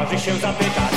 nikt nie waży się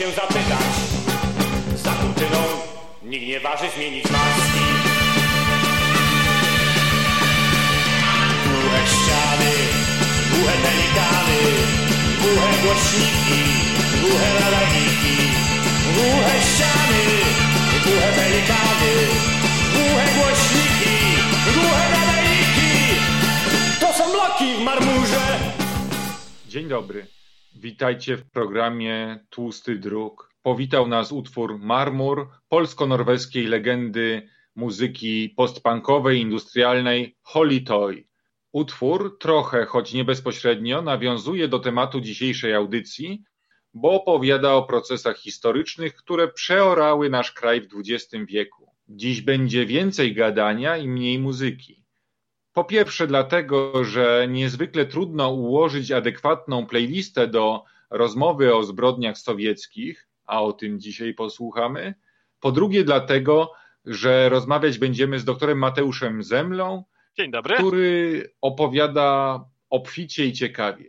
się zapytać. Za kurtyną nikt nie waży zmienić maski. Głuche ściany, głuche pelikany, głuche głośniki, głuche nadajniki. Głuche ściany, głuche pelikany, głuche głośniki, głuche nadajniki. To są bloki w marmurze. Dzień dobry. Witajcie w programie Tłusty Druk. Powitał nas utwór Marmur polsko-norweskiej legendy muzyki postpunkowej, industrialnej Holy Toy. Utwór trochę, choć nie bezpośrednio, nawiązuje do tematu dzisiejszej audycji, bo opowiada o procesach historycznych, które przeorały nasz kraj w XX wieku. Dziś będzie więcej gadania i mniej muzyki. Po pierwsze, dlatego, że niezwykle trudno ułożyć adekwatną playlistę do rozmowy o zbrodniach sowieckich, a o tym dzisiaj posłuchamy. Po drugie, dlatego, że rozmawiać będziemy z doktorem Mateuszem Zemlą, Dzień dobry. który opowiada obficie i ciekawie.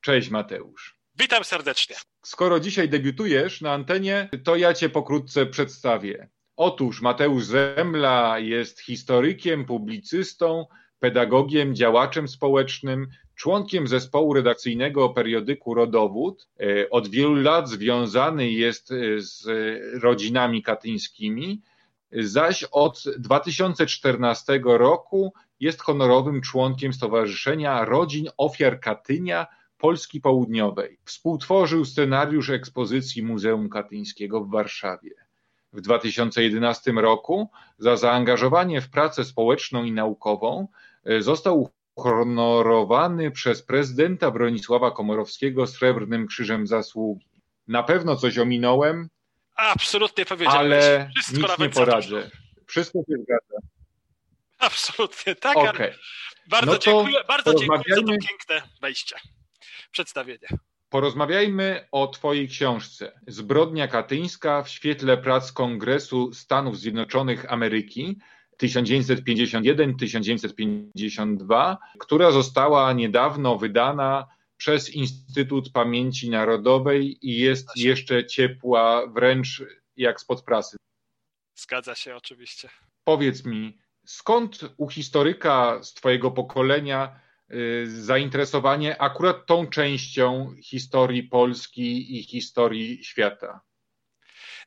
Cześć Mateusz. Witam serdecznie. Skoro dzisiaj debiutujesz na antenie, to ja cię pokrótce przedstawię. Otóż Mateusz Zemla jest historykiem, publicystą, pedagogiem, działaczem społecznym, członkiem zespołu redakcyjnego periodyku Rodowód. E, Od wielu lat związany jest e, z rodzinami katyńskimi, zaś od 2014 roku jest honorowym członkiem Stowarzyszenia Rodzin Ofiar Katynia Polski Południowej. Współtworzył scenariusz ekspozycji Muzeum Katyńskiego w Warszawie. W 2011 roku za zaangażowanie w pracę społeczną i naukową e, został uhonorowany przez prezydenta Bronisława Komorowskiego Srebrnym Krzyżem Zasługi. Na pewno coś ominąłem, Absolutnie powiedziałeś. ale Wszystko nic nie poradzę. Wszystko się zgadza. Absolutnie tak. Ale Bardzo No dziękuję, bardzo dziękuję za to piękne wejście. Przedstawienie. Porozmawiajmy o Twojej książce Zbrodnia katyńska w świetle prac Kongresu Stanów Zjednoczonych Ameryki 1951-1952, która została niedawno wydana przez Instytut Pamięci Narodowej i jest jeszcze ciepła wręcz jak spod prasy. Zgadza się oczywiście. Powiedz mi, skąd u historyka z Twojego pokolenia zainteresowanie akurat tą częścią historii Polski i historii świata?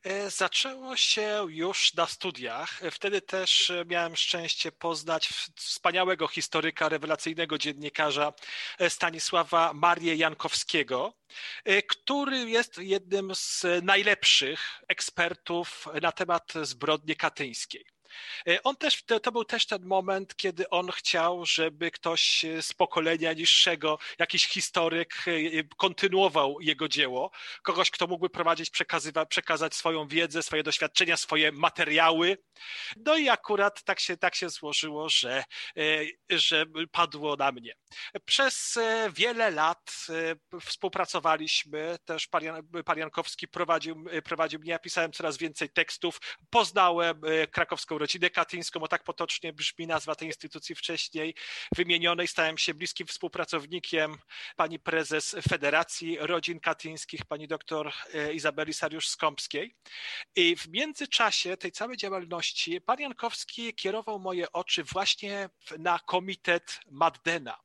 E, Zaczęło się już na studiach. Wtedy też e, miałem szczęście poznać wspaniałego historyka, rewelacyjnego dziennikarza e, Stanisława Marię Jankowskiego, który jest jednym z najlepszych ekspertów na temat zbrodni katyńskiej. E, on też, to, to, był też ten moment, kiedy on chciał, żeby ktoś z pokolenia niższego, jakiś historyk e, kontynuował jego dzieło, kogoś, kto mógłby prowadzić, przekazać swoją wiedzę, swoje doświadczenia, swoje materiały. No i akurat tak się, tak się złożyło, że, e, że padło na mnie. Przez wiele lat współpracowaliśmy, też Pan Jankowski prowadził, prowadził mnie, ja pisałem coraz więcej tekstów, poznałem krakowską rodzinę katyńską, bo tak potocznie brzmi nazwa tej instytucji wcześniej wymienionej. Stałem się bliskim współpracownikiem pani prezes Federacji Rodzin Katyńskich, pani doktor e, Izabeli Sariusz-Skąpskiej. I w międzyczasie tej całej działalności pan Jankowski kierował moje oczy właśnie na komitet Maddena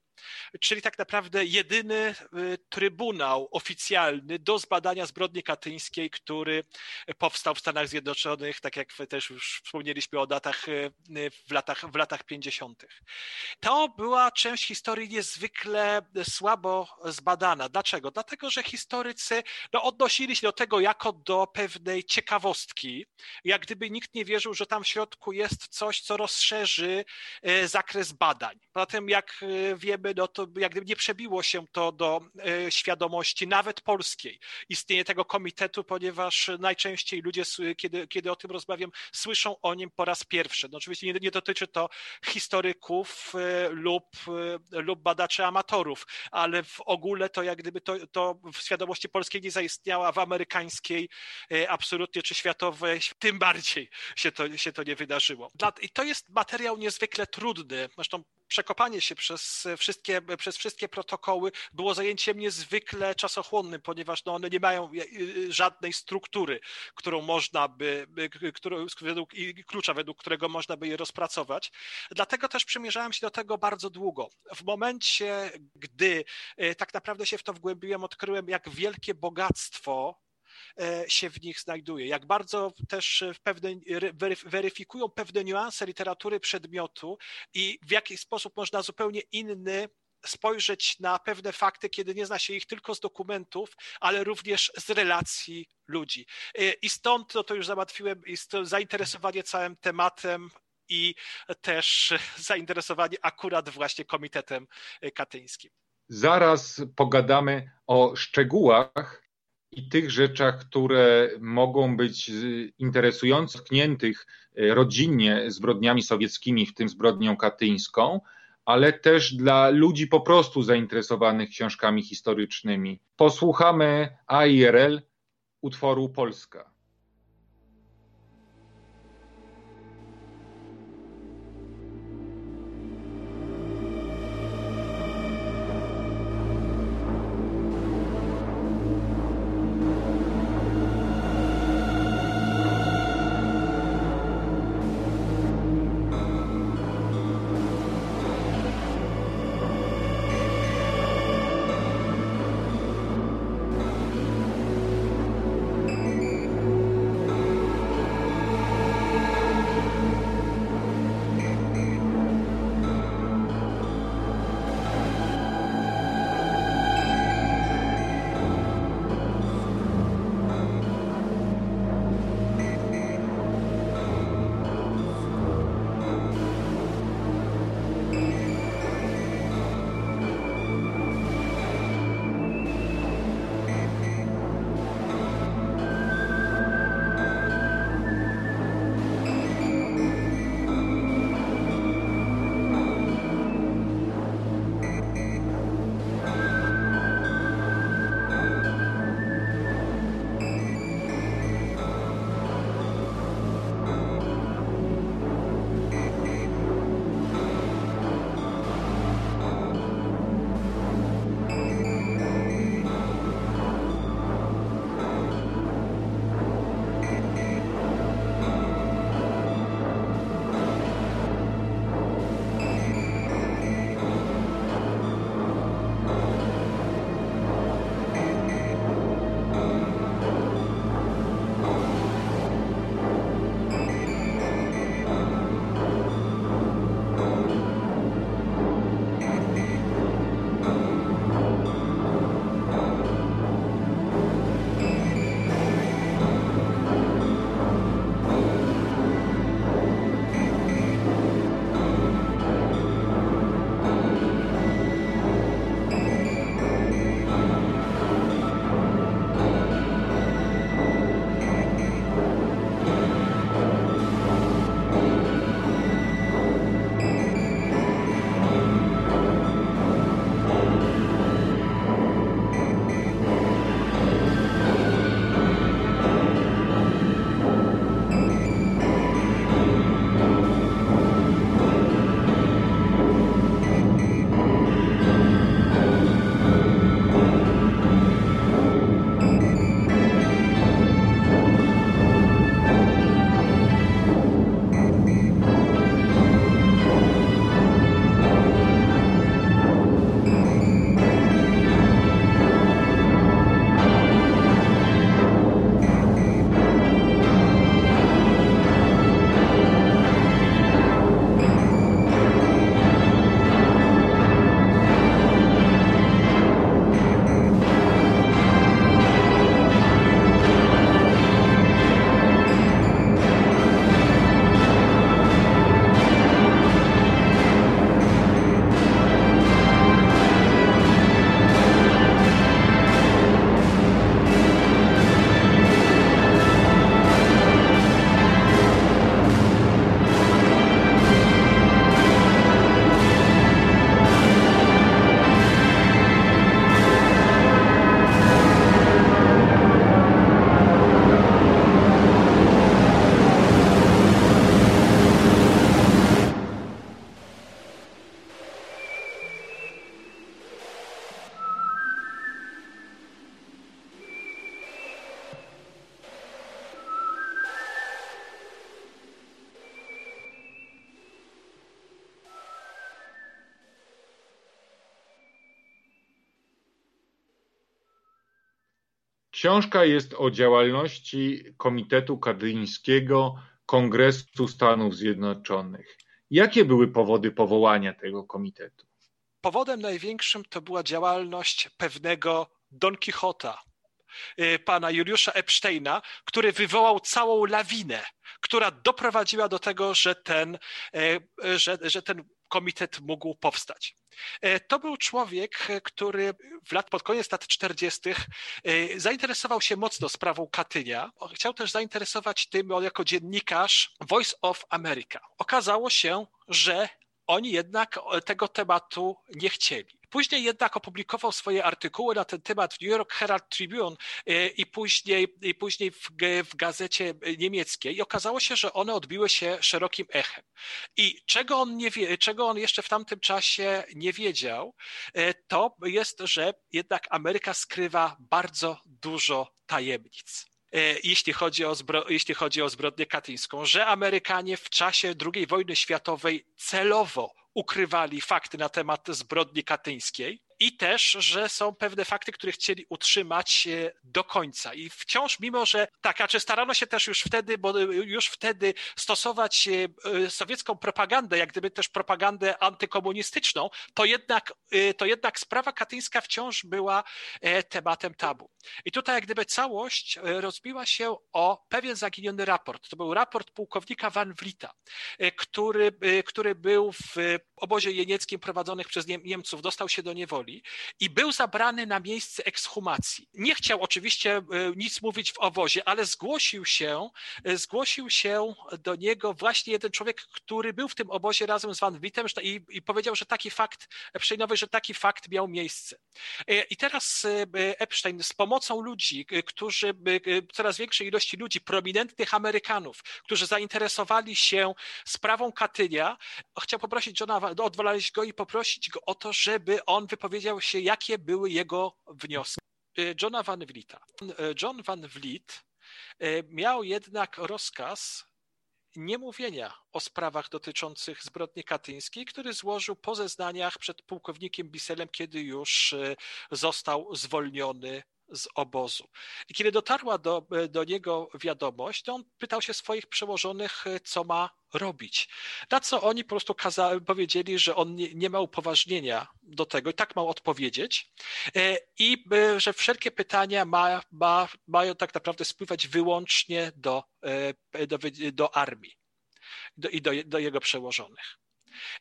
czyli tak naprawdę jedyny y, trybunał oficjalny do zbadania zbrodni katyńskiej, który powstał w Stanach Zjednoczonych, tak jak też już wspomnieliśmy o datach y, w latach, w latach 50. To była część historii niezwykle słabo zbadana. Dlaczego? Dlatego, że historycy no, odnosili się do tego jako do pewnej ciekawostki, jak gdyby nikt nie wierzył, że tam w środku jest coś, co rozszerzy y, zakres badań. Zatem, jak wiemy, no to jak gdyby nie przebiło się to do e, świadomości nawet polskiej istnienie tego komitetu, ponieważ najczęściej ludzie, kiedy, kiedy o tym rozmawiam, słyszą o nim po raz pierwszy. No oczywiście nie, nie dotyczy to historyków e, lub, e, lub badaczy amatorów, ale w ogóle to jak gdyby to, to w świadomości polskiej nie zaistniała, w amerykańskiej absolutnie, czy światowej, tym bardziej się to, się to nie wydarzyło. I to jest materiał niezwykle trudny. Zresztą przekopanie się przez wszystkie, przez wszystkie protokoły było zajęciem niezwykle czasochłonnym, ponieważ no, one nie mają żadnej struktury, którą można by, którą, według, klucza, według którego można by je rozpracować. Dlatego też przymierzałem się do tego bardzo długo. W momencie, gdy e, tak naprawdę się w to wgłębiłem, odkryłem, jak wielkie bogactwo E, się w nich znajduje, jak bardzo też w pewne, weryfikują pewne niuanse literatury przedmiotu i w jaki sposób można zupełnie inny spojrzeć na pewne fakty, kiedy nie zna się ich tylko z dokumentów, ale również z relacji ludzi. E, I stąd to, to już załatwiłem, zainteresowanie całym tematem i też zainteresowanie akurat właśnie Komitetem Katyńskim. Zaraz pogadamy o szczegółach i tych rzeczach, które mogą być interesujące, tkniętych e, rodzinnie zbrodniami sowieckimi, w tym zbrodnią katyńską, ale też dla ludzi po prostu zainteresowanych książkami historycznymi. Posłuchamy AIRL utworu Polska. Książka jest o działalności Komitetu Katyńskiego Kongresu Stanów Zjednoczonych. Jakie były powody powołania tego komitetu? Powodem największym to była działalność pewnego Don Quixota, y, pana Juliusza Epsteina, który wywołał całą lawinę, która doprowadziła do tego, że ten, y, że, że ten komitet mógł powstać. E, to był człowiek, który w lat, pod koniec lat 40. E, zainteresował się mocno sprawą Katynia. Chciał też zainteresować tym jako dziennikarz Voice of America. Okazało się, że oni jednak tego tematu nie chcieli. Później jednak opublikował swoje artykuły na ten temat w New York Herald Tribune e, i później, i później w, w gazecie niemieckiej i okazało się, że one odbiły się szerokim echem. I czego on, nie wie, czego on jeszcze w tamtym czasie nie wiedział, e, to jest, że jednak Ameryka skrywa bardzo dużo tajemnic e, jeśli chodzi, o zbro, jeśli chodzi o zbrodnię katyńską, że Amerykanie w czasie II wojny światowej celowo ukrywali fakty na temat zbrodni katyńskiej i też, że są pewne fakty, które chcieli utrzymać e, do końca. I wciąż, mimo że tak, a czy starano się też już wtedy, bo już wtedy stosować e, e, sowiecką propagandę, jak gdyby też propagandę antykomunistyczną, to jednak, to jednak sprawa katyńska wciąż była tematem tabu. I tutaj jak gdyby całość rozbiła się o pewien zaginiony raport. To był raport pułkownika Van Vlieta, który, który był w obozie jenieckim prowadzonych przez Niemców, dostał się do niewoli i był zabrany na miejsce ekshumacji. Nie chciał oczywiście e, nic mówić w owozie, ale zgłosił się, e, zgłosił się do niego właśnie jeden człowiek, który był w tym obozie razem z Van Wittem i, i powiedział, że taki fakt, Epsteinowy, że taki fakt miał miejsce. E, I teraz Epstein z pomocą ludzi, którzy, coraz większej ilości ludzi, prominentnych Amerykanów, którzy zainteresowali się sprawą Katynia, chciał poprosić Johna, odwalać go i poprosić go o to, żeby on wypowiedział dowiedział się, jakie były jego wnioski. Y, Johna Van Vlieta. Y, John Van Vliet y, miał jednak rozkaz niemówienia o sprawach dotyczących zbrodni katyńskiej, który złożył po zeznaniach przed pułkownikiem Biselem, kiedy już został zwolniony z obozu. I kiedy dotarła do, do niego wiadomość, to on pytał się swoich przełożonych, co ma robić. Na co oni po prostu kaza- powiedzieli, że on nie, nie, ma upoważnienia do tego i tak ma odpowiedzieć e, i e, że wszelkie pytania ma, ma, mają tak naprawdę spływać wyłącznie do, e, do, do armii do, i do, do jego przełożonych.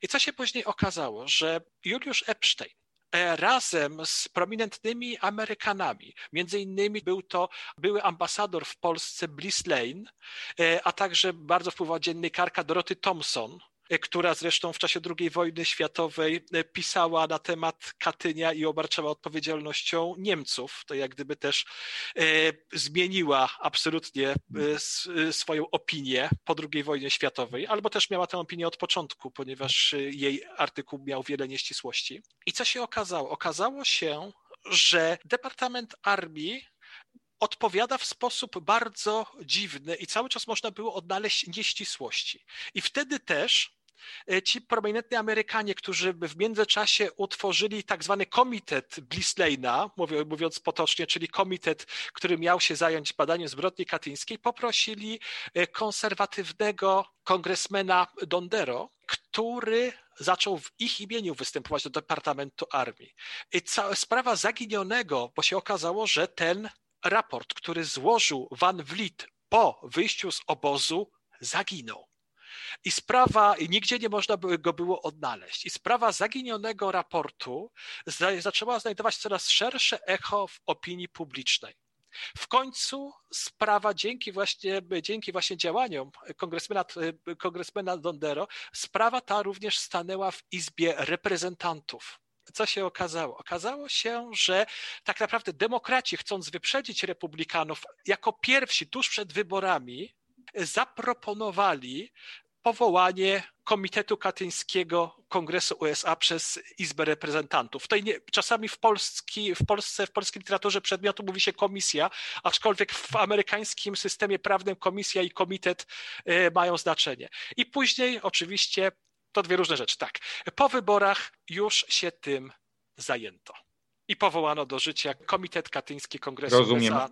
I co się później okazało, że Juliusz Epstein razem z prominentnymi Amerykanami. Między innymi był to były ambasador w Polsce Bliss Lane, e, a także bardzo wpływowa dziennikarka Doroty Thompson, e, która zresztą w czasie II wojny światowej pisała na temat Katynia i obarczała odpowiedzialnością Niemców. To jak gdyby też zmieniła absolutnie swoją opinię po II wojnie światowej, albo też miała tę opinię od początku, ponieważ jej artykuł miał wiele nieścisłości. I co się okazało? Okazało się, że Departament Armii odpowiada w sposób bardzo dziwny i cały czas można było odnaleźć nieścisłości. I wtedy też e, ci prominentni Amerykanie, którzy w międzyczasie utworzyli tak zwany komitet Blisleina, mówiąc potocznie, czyli komitet, który miał się zająć badaniem zbrodni katyńskiej, poprosili e, konserwatywnego kongresmena Dondero, który zaczął w ich imieniu występować do Departamentu Armii. I cała sprawa zaginionego, bo się okazało, że ten raport, który złożył Van Vliet po wyjściu z obozu, zaginął. I sprawa, i nigdzie nie można go było odnaleźć. I sprawa zaginionego raportu zaczęła znajdować coraz szersze echo w opinii publicznej. W końcu sprawa dzięki właśnie, dzięki właśnie działaniom kongresmena, kongresmena Dondero, sprawa ta również stanęła w Izbie Reprezentantów co się okazało? Okazało się, że tak naprawdę demokraci, chcąc wyprzedzić republikanów, jako pierwsi tuż przed wyborami zaproponowali powołanie Komitetu Katyńskiego Kongresu USA przez Izbę Reprezentantów. Tutaj nie, czasami w, Polski, w Polsce, w polskiej literaturze przedmiotu mówi się komisja, aczkolwiek w amerykańskim systemie prawnym komisja i komitet e, mają znaczenie. I później oczywiście to dwie różne rzeczy. Tak, po wyborach już się tym zajęto. i powołano do życia Komitet Katyński Kongresu Rozumiem. USA,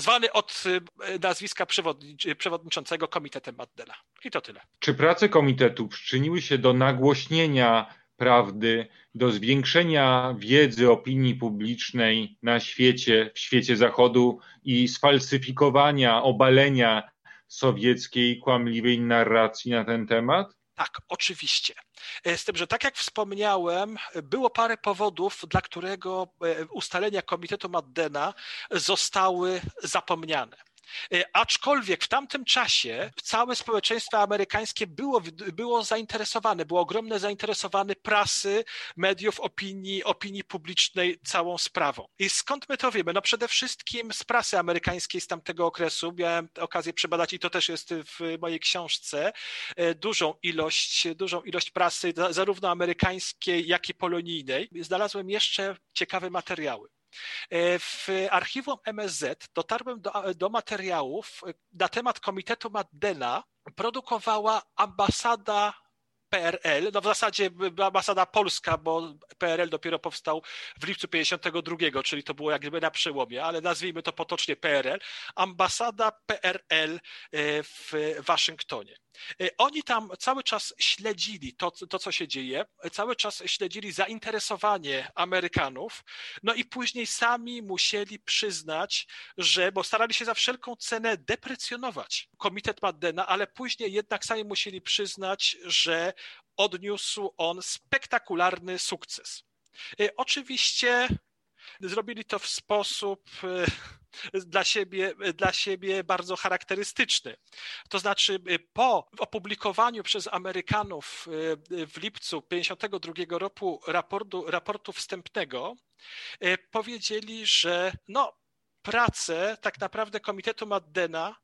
zwany od y, nazwiska przewodni- przewodniczącego Komitetem Mandela. I to tyle. Czy prace komitetu przyczyniły się do nagłośnienia prawdy, do zwiększenia wiedzy opinii publicznej na świecie, w świecie Zachodu i sfalsyfikowania, obalenia sowieckiej kłamliwej narracji na ten temat? Tak, oczywiście. E, Z tym, że tak jak wspomniałem, było parę powodów, dla którego e, ustalenia Komitetu Maddena zostały zapomniane. E, Aczkolwiek w tamtym czasie całe społeczeństwo amerykańskie było, było zainteresowane, było ogromne zainteresowane prasy, mediów, opinii, opinii publicznej całą sprawą. I skąd my to wiemy? No przede wszystkim z prasy amerykańskiej z tamtego okresu. Miałem okazję przebadać i to też jest w mojej książce e, dużą ilość, dużą ilość prasy, za- zarówno amerykańskiej, jak i polonijnej. Znalazłem jeszcze ciekawe materiały. E, W archiwum MSZ dotarłem do, do materiałów e, na temat Komitetu Maddena. Produkowała ambasada PRL, no w zasadzie ambasada polska, bo PRL dopiero powstał w lipcu 52, czyli to było jakby na przełomie, ale nazwijmy to potocznie PRL. Ambasada PRL e, w Waszyngtonie. E, Oni tam cały czas śledzili to, to, co się dzieje, cały czas śledzili zainteresowanie Amerykanów, no i później sami musieli przyznać, że, bo starali się za wszelką cenę deprecjonować Komitet Maddena, ale później jednak sami musieli przyznać, że odniósł on spektakularny sukces. E, Oczywiście zrobili to w sposób e, dla siebie, dla siebie bardzo charakterystyczny. To znaczy, e, po opublikowaniu przez Amerykanów e, w lipcu 1952 roku raportu, raportu wstępnego, e, powiedzieli, że no, prace tak naprawdę Komitetu Maddena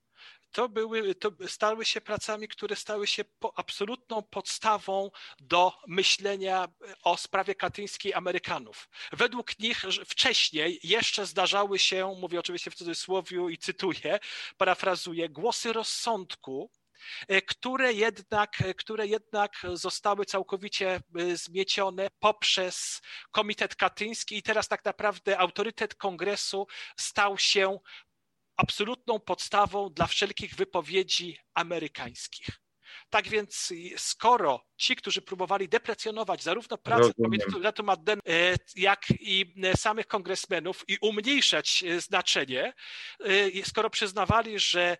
to, były, to stały się pracami, które stały się po, absolutną podstawą do myślenia o sprawie katyńskiej Amerykanów. Według nich wcześniej jeszcze zdarzały się, mówię oczywiście w cudzysłowie i cytuję, parafrazuję, głosy rozsądku, e, które jednak, które jednak zostały całkowicie e, zmiecione poprzez Komitet Katyński i teraz tak naprawdę autorytet kongresu stał się absolutną podstawą dla wszelkich wypowiedzi amerykańskich. Tak więc, skoro ci, którzy próbowali deprecjonować zarówno pracę. Komitetu Madden, e, jak i e, samych kongresmenów i umniejszać e, znaczenie, skoro przyznawali, że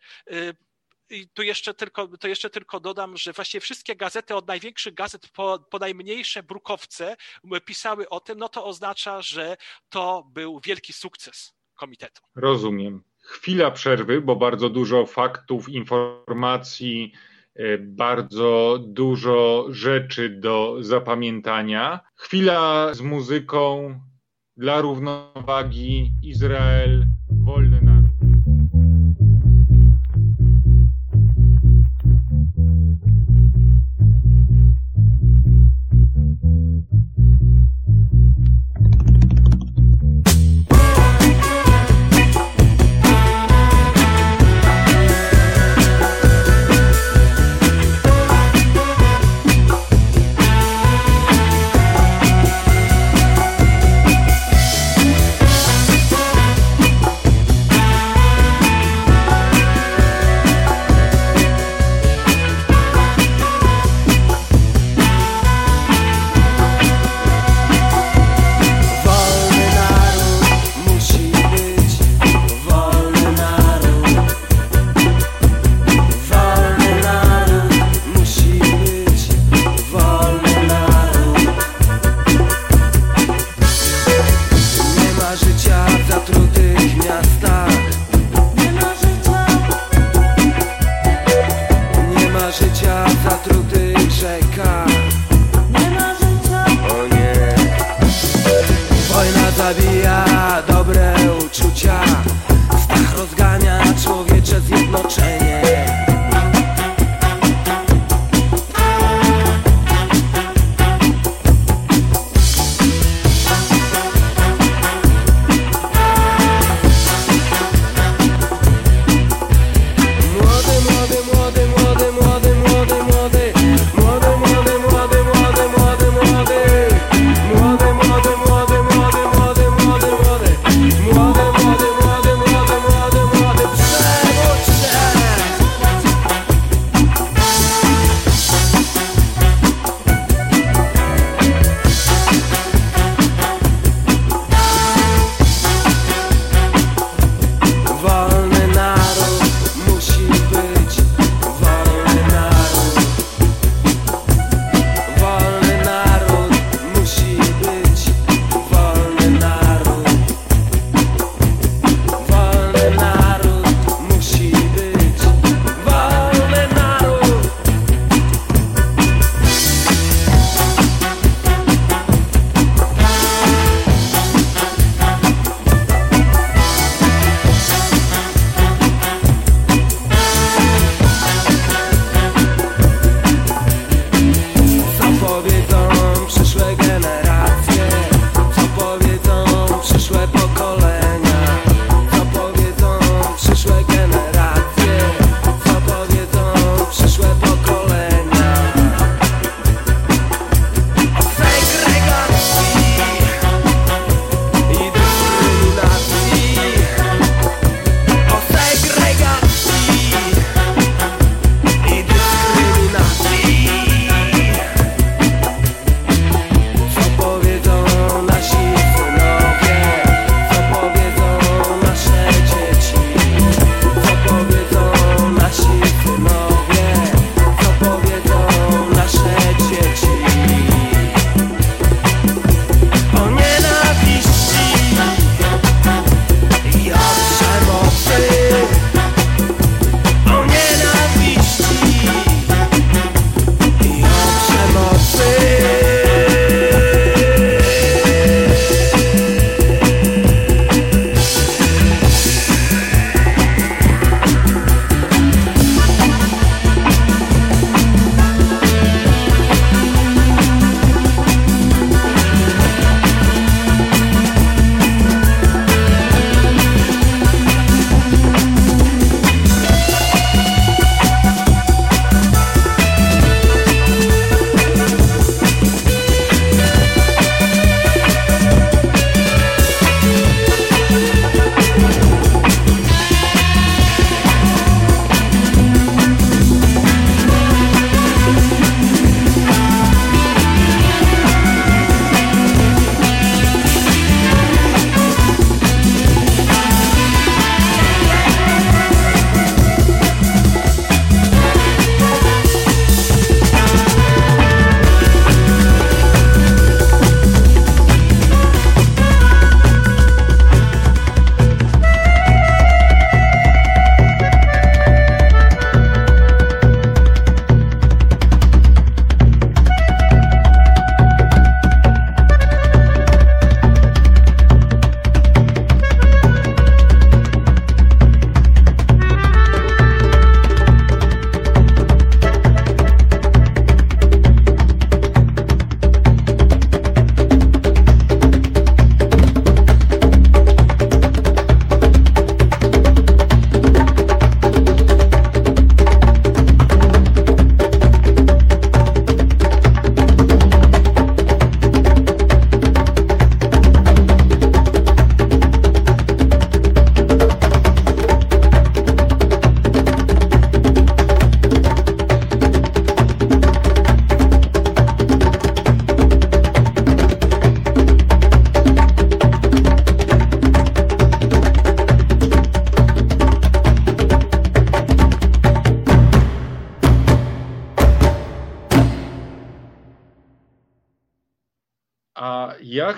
i tu jeszcze, tylko, to jeszcze tylko dodam, że właściwie wszystkie gazety, od największych gazet po, po najmniejsze brukowce pisały o tym, no to oznacza, że to był wielki sukces komitetu. Rozumiem. Chwila przerwy, bo bardzo dużo faktów, informacji, e, bardzo dużo rzeczy do zapamiętania. Chwila z muzyką dla równowagi Izrael, wolny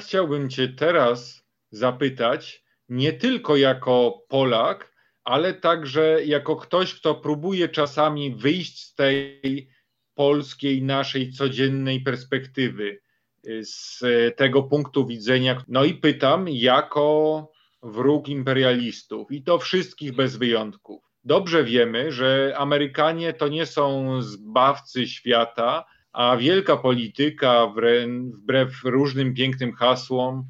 chciałbym Cię teraz zapytać, nie tylko jako Polak, ale także jako ktoś, kto próbuje czasami wyjść z tej polskiej, naszej codziennej perspektywy, z tego punktu widzenia. No i pytam, jako wróg imperialistów, i to wszystkich bez wyjątków. Dobrze wiemy, że Amerykanie to nie są zbawcy świata, a wielka polityka, wbrew różnym pięknym hasłom,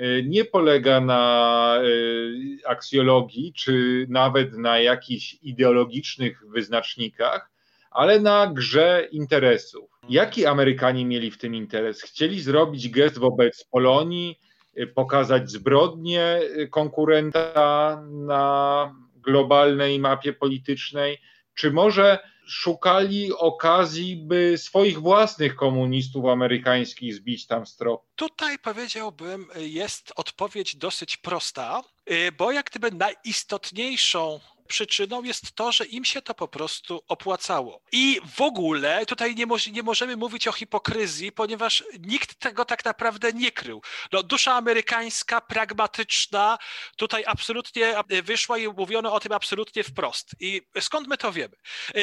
y, nie polega na y, aksjologii czy nawet na jakichś ideologicznych wyznacznikach, ale na grze interesów. Jaki Amerykanie mieli w tym interes? Chcieli zrobić gest wobec Polonii, y, pokazać zbrodnie konkurenta na globalnej mapie politycznej, czy może szukali okazji, by swoich własnych komunistów amerykańskich zbić tam z tropu? Tutaj powiedziałbym, jest odpowiedź dosyć prosta, y, bo jak gdyby najistotniejszą przyczyną jest to, że im się to po prostu opłacało. I w ogóle tutaj nie, mo nie możemy mówić o hipokryzji, ponieważ nikt tego tak naprawdę nie krył. No, dusza amerykańska, pragmatyczna, tutaj absolutnie wyszła i mówiono o tym absolutnie wprost. I skąd my to wiemy?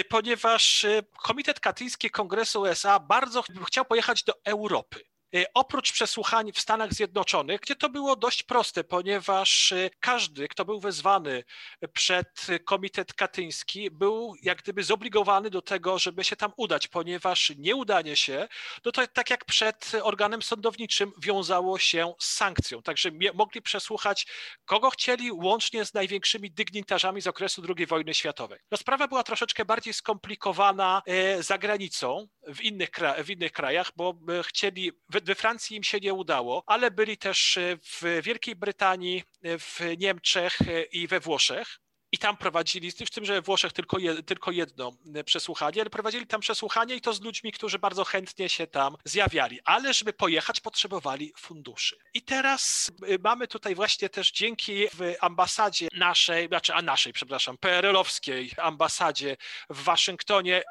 Ponieważ Komitet Katyński Kongresu USA bardzo chciał pojechać do Europy. Y, oprócz przesłuchań w Stanach Zjednoczonych, gdzie to było dość proste, ponieważ y, każdy, kto był wezwany przed Komitet Katyński, był jak gdyby zobligowany do tego, żeby się tam udać, ponieważ nieudanie się, no to tak jak przed organem sądowniczym, wiązało się z sankcją. Także mogli przesłuchać kogo chcieli, łącznie z największymi dygnitarzami z okresu II wojny światowej. No sprawa była troszeczkę bardziej skomplikowana e, za granicą, w innych, w innych krajach, bo e, we Francji im się nie udało, ale byli też e, w Wielkiej Brytanii, e, w Niemczech e, i we Włoszech. I tam prowadzili, w tym, że we Włoszech tylko, tylko jedno przesłuchanie, ale prowadzili tam przesłuchanie i to z ludźmi, którzy bardzo chętnie się tam zjawiali. Ale żeby pojechać, potrzebowali funduszy. I teraz mamy tutaj właśnie też dzięki w ambasadzie naszej, znaczy a naszej, przepraszam, PRL-owskiej ambasadzie w Waszyngtonie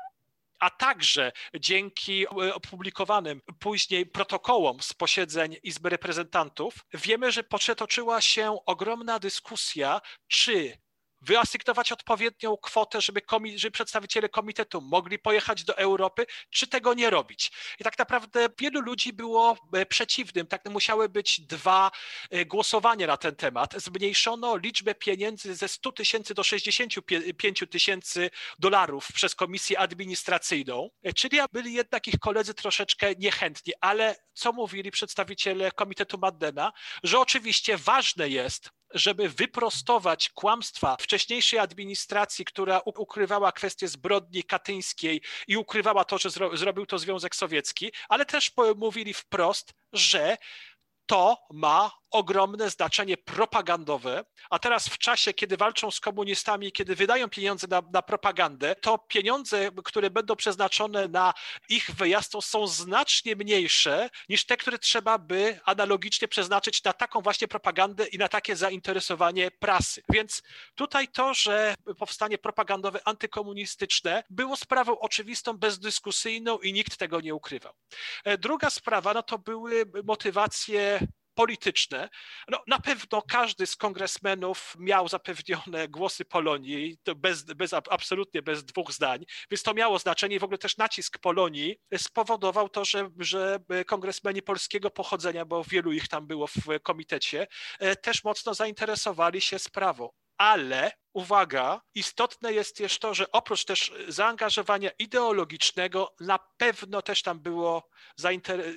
a także dzięki e, opublikowanym później protokołom z posiedzeń Izby Reprezentantów, wiemy, że poczetoczyła się ogromna dyskusja, czy wyasygnować odpowiednią kwotę, żeby, komi- żeby przedstawiciele komitetu mogli pojechać do Europy, czy tego nie robić. I tak naprawdę wielu ludzi było e, przeciwnym. Tak musiały być dwa e, głosowania na ten temat. Zmniejszono liczbę pieniędzy ze 100 tysięcy do 65 tysięcy dolarów przez komisję administracyjną, e, czyli byli jednak ich koledzy troszeczkę niechętni, ale co mówili przedstawiciele Komitetu Maddena, że oczywiście ważne jest, żeby wyprostować kłamstwa wcześniejszej administracji, która ukrywała kwestię zbrodni katyńskiej i ukrywała to, że zro zrobił to Związek Sowiecki, ale też mówili wprost, że to ma ogromne znaczenie propagandowe, a teraz w czasie, kiedy walczą z komunistami, kiedy wydają pieniądze na, na, propagandę, to pieniądze, które będą przeznaczone na ich wyjazd, są znacznie mniejsze niż te, które trzeba by analogicznie przeznaczyć na taką właśnie propagandę i na takie zainteresowanie prasy. Więc tutaj to, że powstanie propagandowe antykomunistyczne było sprawą oczywistą, bezdyskusyjną i nikt tego nie ukrywał. E, druga sprawa, no to były motywacje polityczne. No, na pewno każdy z kongresmenów miał zapewnione głosy Polonii, bez, bez, absolutnie bez dwóch zdań, więc to miało znaczenie i w ogóle też nacisk Polonii spowodował to, że, że kongresmeni polskiego pochodzenia, bo wielu ich tam było w komitecie, e, też mocno zainteresowali się sprawą. Ale uwaga, istotne jest też to, że oprócz też zaangażowania ideologicznego, na pewno też tam było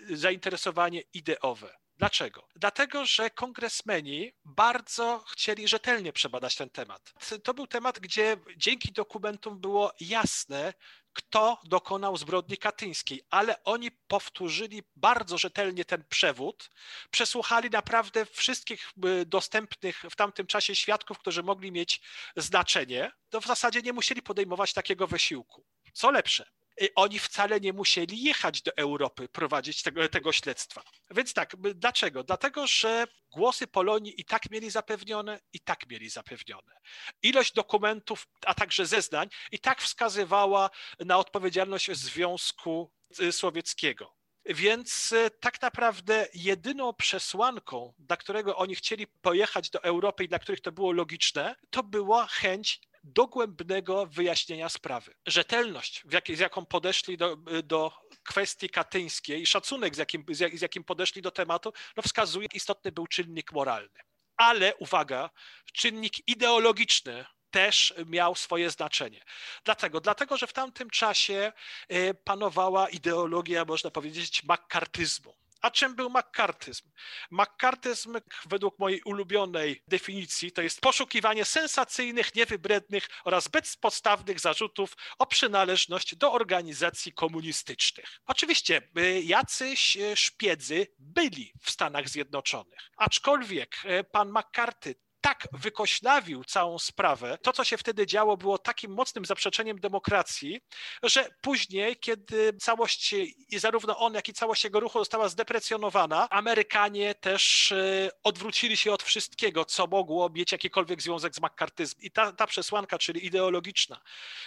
zainteresowanie ideowe. Dlaczego? Dlatego, że kongresmeni bardzo chcieli rzetelnie przebadać ten temat. To był temat, gdzie dzięki dokumentom było jasne, kto dokonał zbrodni katyńskiej, ale oni powtórzyli bardzo rzetelnie ten przewód, przesłuchali naprawdę wszystkich y, dostępnych w tamtym czasie świadków, którzy mogli mieć znaczenie, to w zasadzie nie musieli podejmować takiego wysiłku. Co lepsze, oni wcale nie musieli jechać do Europy prowadzić tego, tego śledztwa. Więc tak, dlaczego? Dlatego, że głosy Polonii i tak mieli zapewnione, i tak mieli zapewnione. Ilość dokumentów, a także zeznań i tak wskazywała na odpowiedzialność Związku Sowieckiego. Więc e, tak naprawdę jedyną przesłanką, dla którego oni chcieli pojechać do Europy i dla których to było logiczne, to była chęć dogłębnego wyjaśnienia sprawy. Rzetelność, z jaką podeszli do, do kwestii katyńskiej, szacunek, z jakim, z jakim podeszli do tematu, no wskazuje, istotny był czynnik moralny. Ale uwaga, czynnik ideologiczny też miał swoje znaczenie. Dlatego, dlatego, że w tamtym czasie e, panowała ideologia, można powiedzieć, makartyzmu. A czym był makartyzm? Makartyzm, według mojej ulubionej definicji, to jest poszukiwanie sensacyjnych, niewybrednych oraz bezpodstawnych zarzutów o przynależność do organizacji komunistycznych. Oczywiście, y, jacyś y, szpiedzy byli w Stanach Zjednoczonych, aczkolwiek y, pan McCarthy tak wykoślawił całą sprawę, to co się wtedy działo było takim mocnym zaprzeczeniem demokracji, że później, kiedy całość, zarówno on, jak i całość jego ruchu została zdeprecjonowana, Amerykanie też e, odwrócili się od wszystkiego, co mogło mieć jakikolwiek związek z makartyzmem. I ta, ta przesłanka, czyli ideologiczna,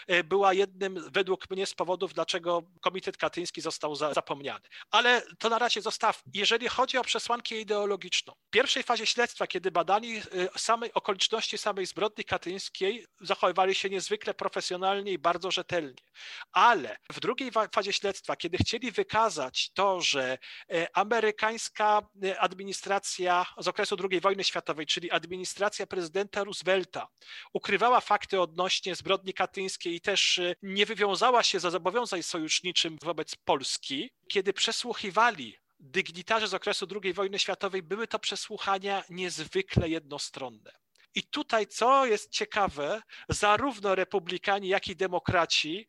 e, była jednym według mnie z powodów, dlaczego Komitet Katyński został zapomniany. Ale to na razie zostaw. Jeżeli chodzi o przesłankę ideologiczną, w pierwszej fazie śledztwa, kiedy badali e, samej okoliczności samej zbrodni katyńskiej zachowywali się niezwykle profesjonalnie i bardzo rzetelnie. Ale w drugiej fazie śledztwa, kiedy chcieli wykazać to, że e, amerykańska e, administracja z okresu II wojny światowej, czyli administracja prezydenta Roosevelta, ukrywała fakty odnośnie zbrodni katyńskiej i też e, nie wywiązała się za zobowiązań sojuszniczym wobec Polski, kiedy przesłuchiwali dygnitarze z okresu II wojny światowej, były to przesłuchania niezwykle jednostronne. I tutaj, co jest ciekawe, zarówno republikanie, jak i demokraci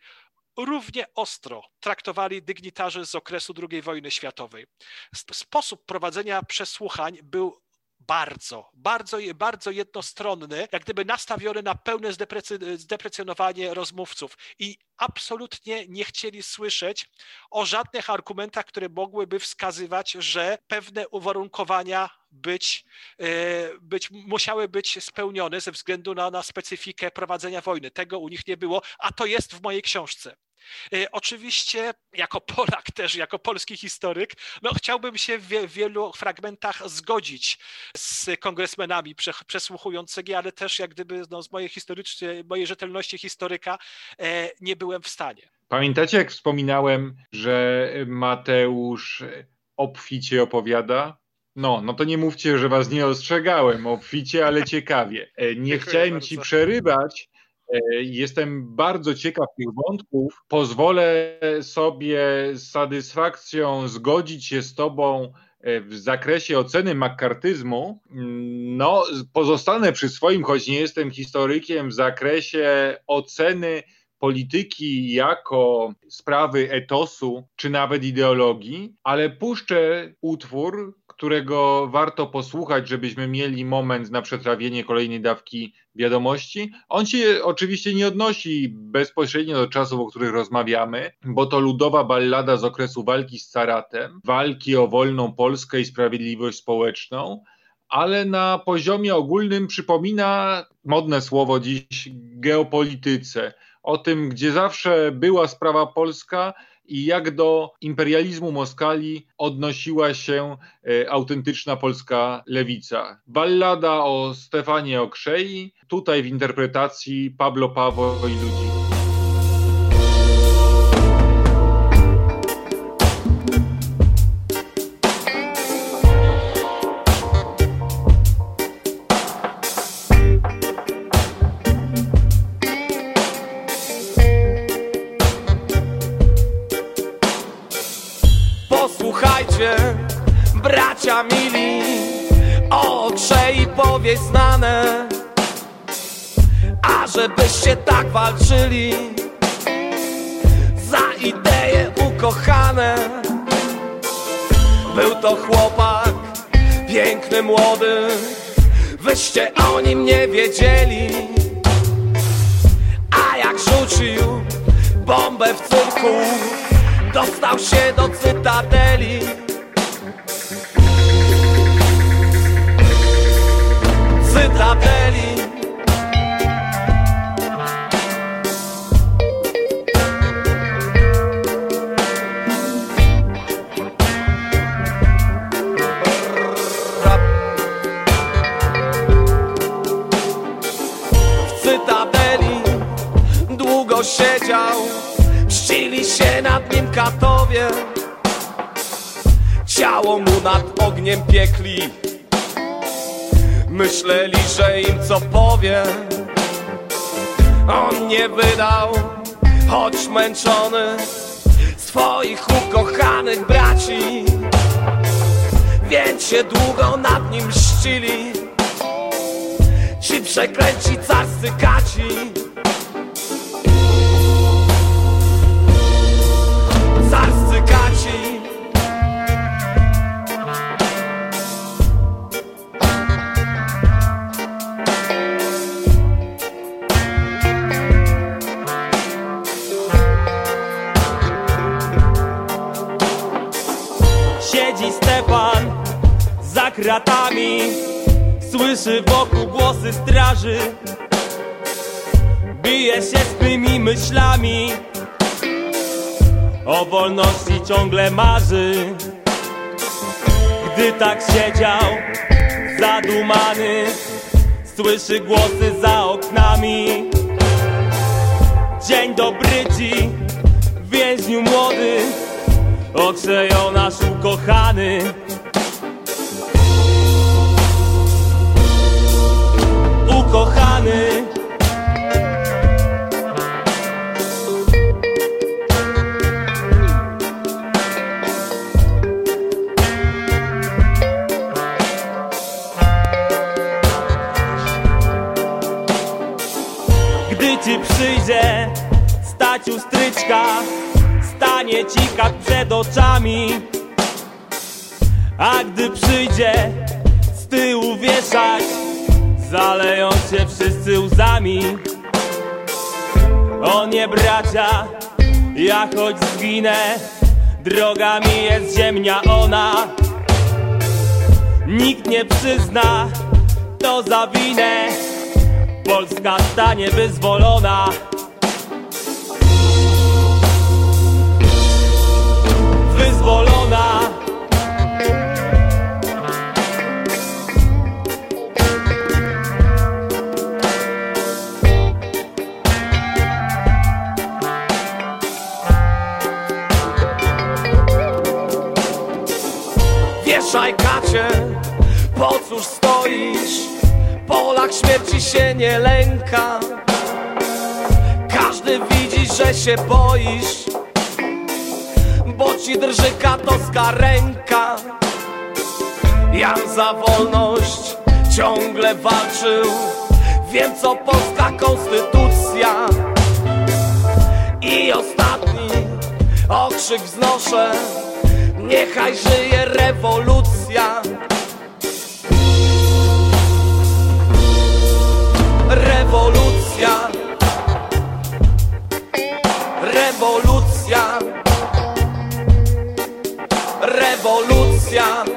równie ostro traktowali dygnitarzy z okresu II wojny światowej. Sposób prowadzenia przesłuchań był bardzo, bardzo, bardzo jednostronny, jak gdyby nastawiony na pełne zdeprecjonowanie rozmówców i absolutnie nie chcieli słyszeć o żadnych argumentach, które mogłyby wskazywać, że pewne uwarunkowania być, e, być, musiały być spełnione ze względu na, na specyfikę prowadzenia wojny. Tego u nich nie było, a to jest w mojej książce. E, oczywiście, jako Polak też, jako polski historyk, no chciałbym się w wielu fragmentach zgodzić z kongresmenami przesłuchującymi, ale też jak gdyby no, z mojej, historycznej, mojej rzetelności historyka e, nie byłem w stanie. Pamiętacie, jak wspominałem, że Mateusz obficie opowiada? No, no to nie mówcie, że was nie ostrzegałem obficie, ale ciekawie. E, nie chciałem ci przerywać, jestem bardzo ciekaw tych wątków. Pozwolę sobie z satysfakcją zgodzić się z Tobą e, w zakresie oceny makartyzmu. No, pozostanę przy swoim, choć nie jestem historykiem, w zakresie oceny polityki jako sprawy etosu czy nawet ideologii, ale puszczę utwór, którego warto posłuchać, żebyśmy mieli moment na przetrawienie kolejnej dawki wiadomości. On się oczywiście nie odnosi bezpośrednio do czasów, o których rozmawiamy, bo to ludowa ballada z okresu walki z caratem, walki o wolną Polskę i sprawiedliwość społeczną, ale na poziomie ogólnym przypomina modne słowo dziś geopolityce, o tym, gdzie zawsze była sprawa polska i jak do imperializmu Moskali odnosiła się e, autentyczna polska lewica. Ballada o Stefanie Okrzei, tutaj w interpretacji Pablo Pawo i ludzi. Walczyli Za idee ukochane. Był to chłopak piękny, młody Wyście o nim nie wiedzieli. A jak rzucił bombę w cyrku Dostał się do cytadeli. Cytadeli Bili się nad nim katowie. Ciało mu nad ogniem piekli. Myśleli, że im co powie. On nie wydał, choć męczony Swoich ukochanych braci. Więc się długo nad nim mścili. Ci przeklęci carscy kaci kratami. Słyszy wokół głosy straży. Bije się z tymi myślami. O wolności ciągle marzy. Gdy tak siedział zadumany Słyszy głosy za oknami. Dzień dobry ci, więźniu młody Okrzeją nasz ukochany Ukochany. Gdy ci przyjdzie stać u stryczka Stanie ci przed oczami. A gdy przyjdzie z tyłu wieszać Zaleją się wszyscy łzami. O nie bracia, ja choć zginę Drogami jest ziemia ona. Nikt nie przyzna to za winę Polska stanie Wyzwolona Wieszaj kacie, po cóż stoisz? Polak śmierci się nie lęka. Każdy widzi, że się boisz Bo ci drży katowska ręka. Jan za wolność ciągle walczył. Wiem co polska konstytucja. I ostatni okrzyk wznoszę Niechaj żyje rewolucja. Rewolucja. Rewolucja. Rewolucja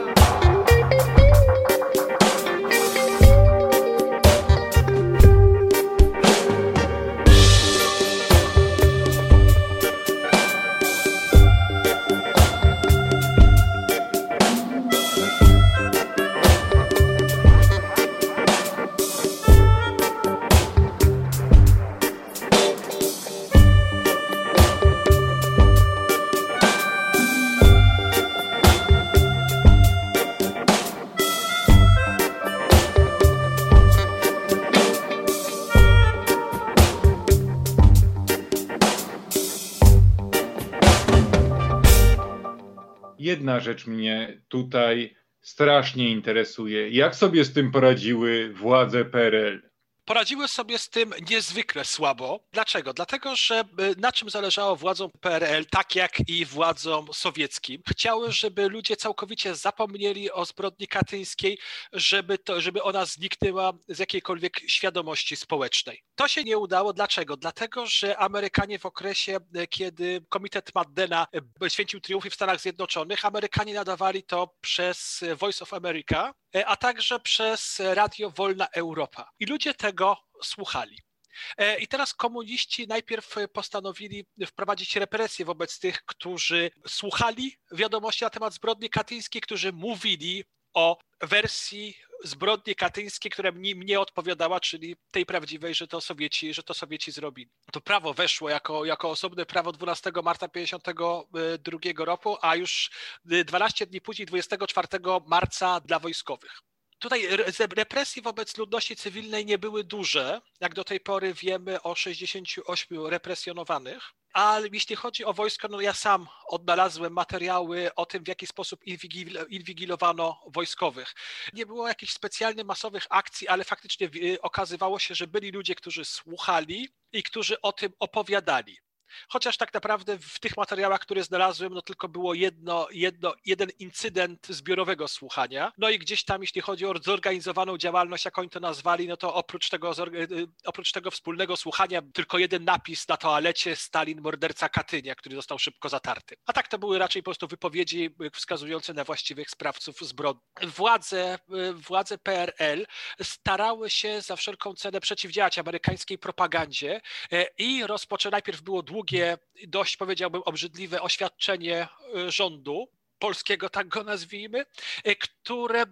Rzecz mnie tutaj strasznie interesuje. Jak sobie z tym poradziły władze PRL? Poradziły sobie z tym niezwykle słabo. Dlaczego? Dlatego, że y, na czym zależało władzom PRL, tak jak i władzom sowieckim? Chciały, żeby ludzie całkowicie zapomnieli o zbrodni katyńskiej, żeby, to, żeby ona zniknęła z jakiejkolwiek świadomości społecznej. To się nie udało. Dlaczego? Dlatego, że Amerykanie w okresie, y, kiedy Komitet Maddena y, święcił triumfy w Stanach Zjednoczonych, Amerykanie nadawali to przez Voice of America, a także przez Radio Wolna Europa. I ludzie tego słuchali. E, I teraz komuniści najpierw postanowili wprowadzić represje wobec tych, którzy słuchali wiadomości na temat zbrodni katyńskiej, którzy mówili o wersji zbrodni katyńskiej, która mnie, mnie odpowiadała, czyli tej prawdziwej, że to Sowieci, że to Sowieci zrobili. To prawo weszło jako, jako osobne prawo 12 marca 1952 roku, a już 12 dni później, 24 marca dla wojskowych. Tutaj represje wobec ludności cywilnej nie były duże. Jak do tej pory wiemy o 68 represjonowanych. Ale jeśli chodzi o wojsko, no ja sam odnalazłem materiały o tym, w jaki sposób inwigilowano wojskowych. Nie było jakichś specjalnych masowych akcji, ale faktycznie okazywało się, że byli ludzie, którzy słuchali i którzy o tym opowiadali. Chociaż tak naprawdę w tych materiałach, które znalazłem, no tylko było jedno, jedno, jeden incydent zbiorowego słuchania. No i gdzieś tam, jeśli chodzi o zorganizowaną działalność, jak oni to nazwali, no to oprócz tego, y, y, oprócz tego wspólnego słuchania, tylko jeden napis na toalecie Stalin, morderca Katynia, który został szybko zatarty. A tak to były raczej po prostu wypowiedzi y, wskazujące na właściwych sprawców zbrodni. Władze, władze PRL starały się za wszelką cenę przeciwdziałać amerykańskiej propagandzie i rozpoczęły, najpierw było długo długie, dość powiedziałbym obrzydliwe oświadczenie y, rządu polskiego, tak go nazwijmy, y, które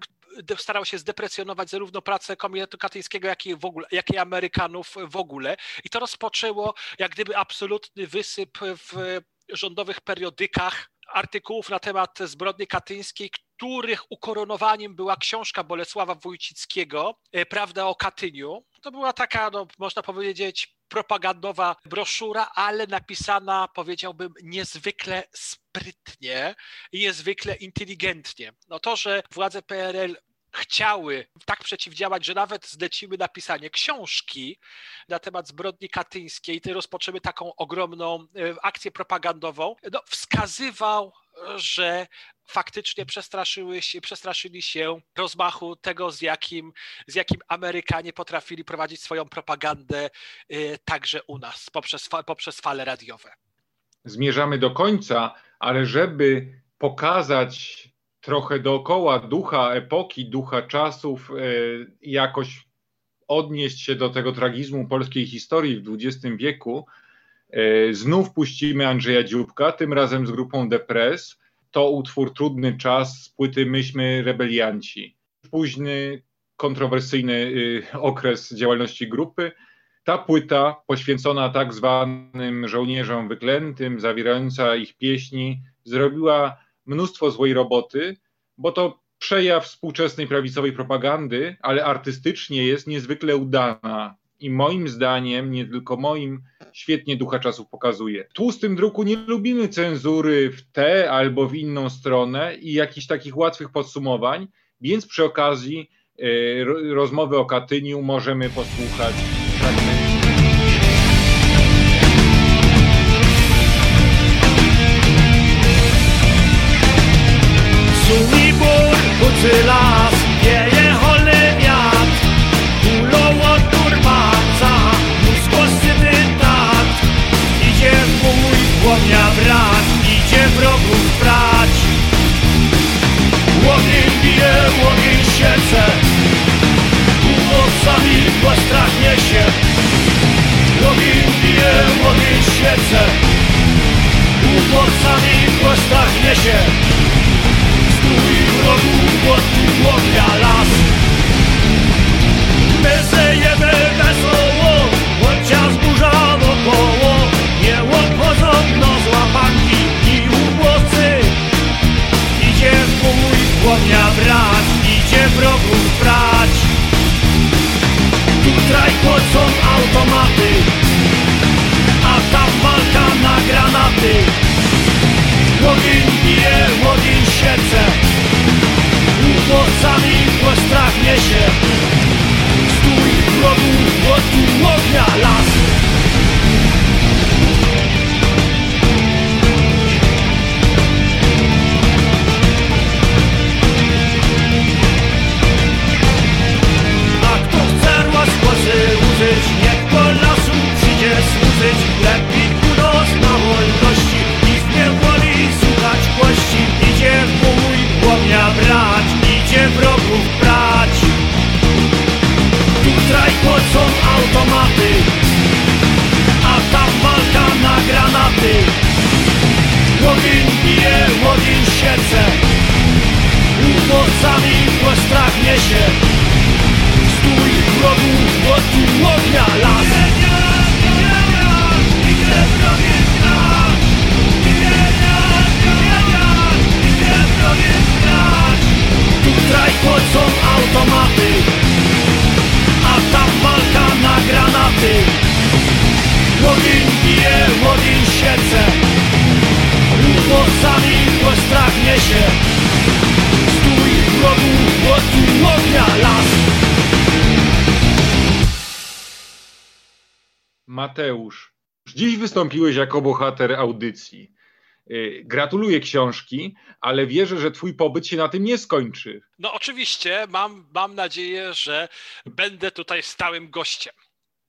starał się zdeprecjonować zarówno pracę Komitetu Katyńskiego, jak i, w ogóle, jak i Amerykanów w ogóle. I to rozpoczęło jak gdyby absolutny wysyp w rządowych periodykach artykułów na temat zbrodni katyńskiej, których ukoronowaniem była książka Bolesława Wójcickiego, y, Prawda o Katyniu. To była taka, no, można powiedzieć, propagandowa broszura, ale napisana, powiedziałbym, niezwykle sprytnie i niezwykle inteligentnie. No to, że władze PRL chciały tak przeciwdziałać, że nawet zleciły napisanie książki na temat zbrodni katyńskiej, i rozpoczęły taką ogromną e, akcję propagandową, no, wskazywał, że faktycznie przestraszyły się, przestraszyli się rozmachu tego, z jakim, z jakim Amerykanie potrafili prowadzić swoją propagandę y, także u nas poprzez, poprzez fale radiowe. Zmierzamy do końca, ale żeby pokazać trochę dookoła ducha epoki, ducha czasów, y, jakoś odnieść się do tego tragizmu polskiej historii w XX wieku, y, znów puścimy Andrzeja Dzióbka, tym razem z grupą Depres to utwór Trudny Czas z płyty Myśmy Rebelianci. Późny, kontrowersyjny y, okres działalności grupy. Ta płyta poświęcona tak zwanym żołnierzom wyklętym, zawierająca ich pieśni, zrobiła mnóstwo złej roboty, bo to przejaw współczesnej prawicowej propagandy, ale artystycznie jest niezwykle udana i moim zdaniem, nie tylko moim, świetnie ducha czasów pokazuje. W tłustym druku nie lubimy cenzury w tę albo w inną stronę i jakichś takich łatwych podsumowań, więc przy okazji y, rozmowy o Katyniu możemy posłuchać fragmentu. till I Mateusz, dziś wystąpiłeś jako bohater audycji. Y, Gratuluję książki, ale wierzę, że twój pobyt się na tym nie skończy. No oczywiście, mam, mam nadzieję, że będę tutaj stałym gościem.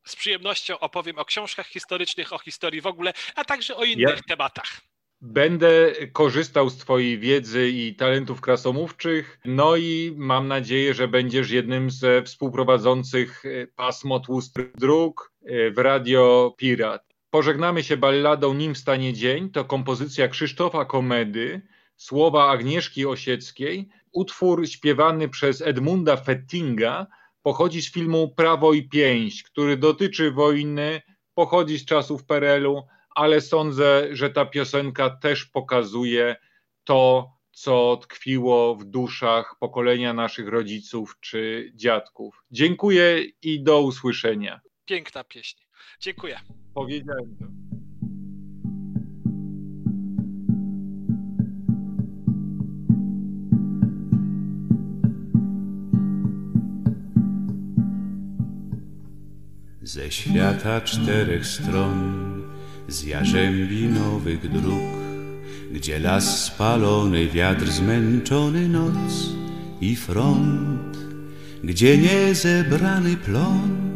Z przyjemnością opowiem o książkach historycznych, o historii w ogóle, a także o innych Ja- tematach. Będę korzystał z Twojej wiedzy i talentów krasomówczych, no i mam nadzieję, że będziesz jednym ze współprowadzących e, pasmo tłustych dróg w Radio Pirat. Pożegnamy się balladą Nim stanie dzień, to kompozycja Krzysztofa Komedy, słowa Agnieszki Osieckiej, utwór śpiewany przez Edmunda Fettinga, pochodzi z filmu Prawo i Pięść, który dotyczy wojny, pochodzi z czasów PRL-u, ale sądzę, że ta piosenka też pokazuje to, co tkwiło w duszach pokolenia naszych rodziców czy dziadków. Dziękuję i do usłyszenia. Piękna pieśń. Dziękuję. Powiedziałem to. Ze świata czterech stron, z jarzębi nowych dróg, gdzie las spalony, wiatr zmęczony, noc i front, gdzie niezebrany plon,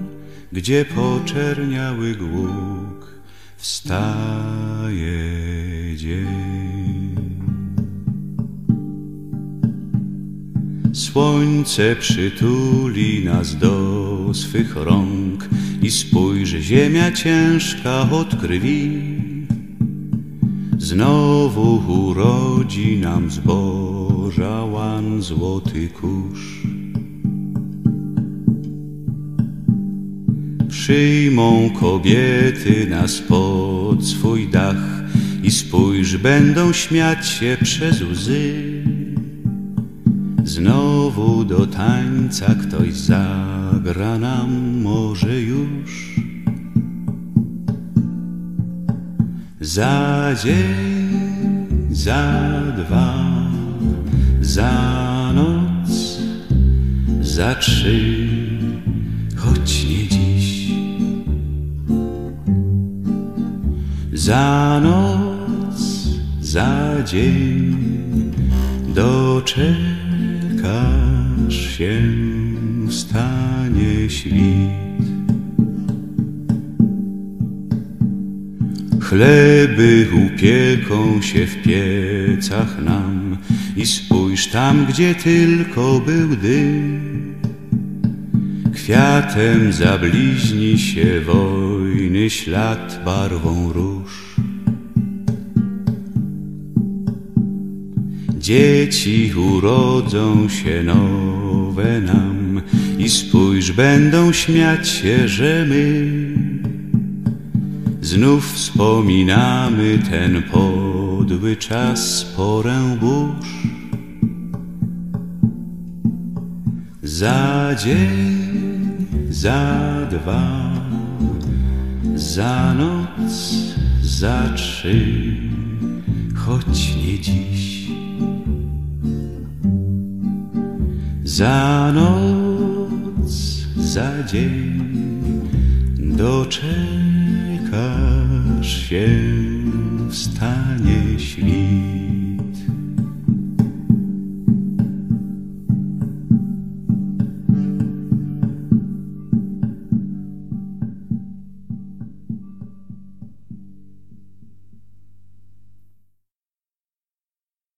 gdzie poczerniały głuk, wstaje dzień. Słońce przytuli nas do swych rąk i spójrz, ziemia ciężka od krwi. Znowu urodzi nam zboża łan złoty kurz. Przyjmą kobiety nas pod swój dach i spójrz, będą śmiać się przez łzy. Znowu do tańca ktoś zagra nam może już. Za dzień, za dwa, za noc, za trzy, choć nie Za noc, za dzień, doczekasz się, wstanie świt. Chleby upieką się w piecach nam i spójrz tam, gdzie tylko był dym. Kwiatem zabliźni się wojny ślad barwą róż. Dzieci urodzą się nowe nam i spójrz, będą śmiać się, że my znów wspominamy ten podły czas, porę burz. Za dzień, za dwa, za noc, za trzy, choć nie dziś. Za noc, za dzień doczekasz się, wstanie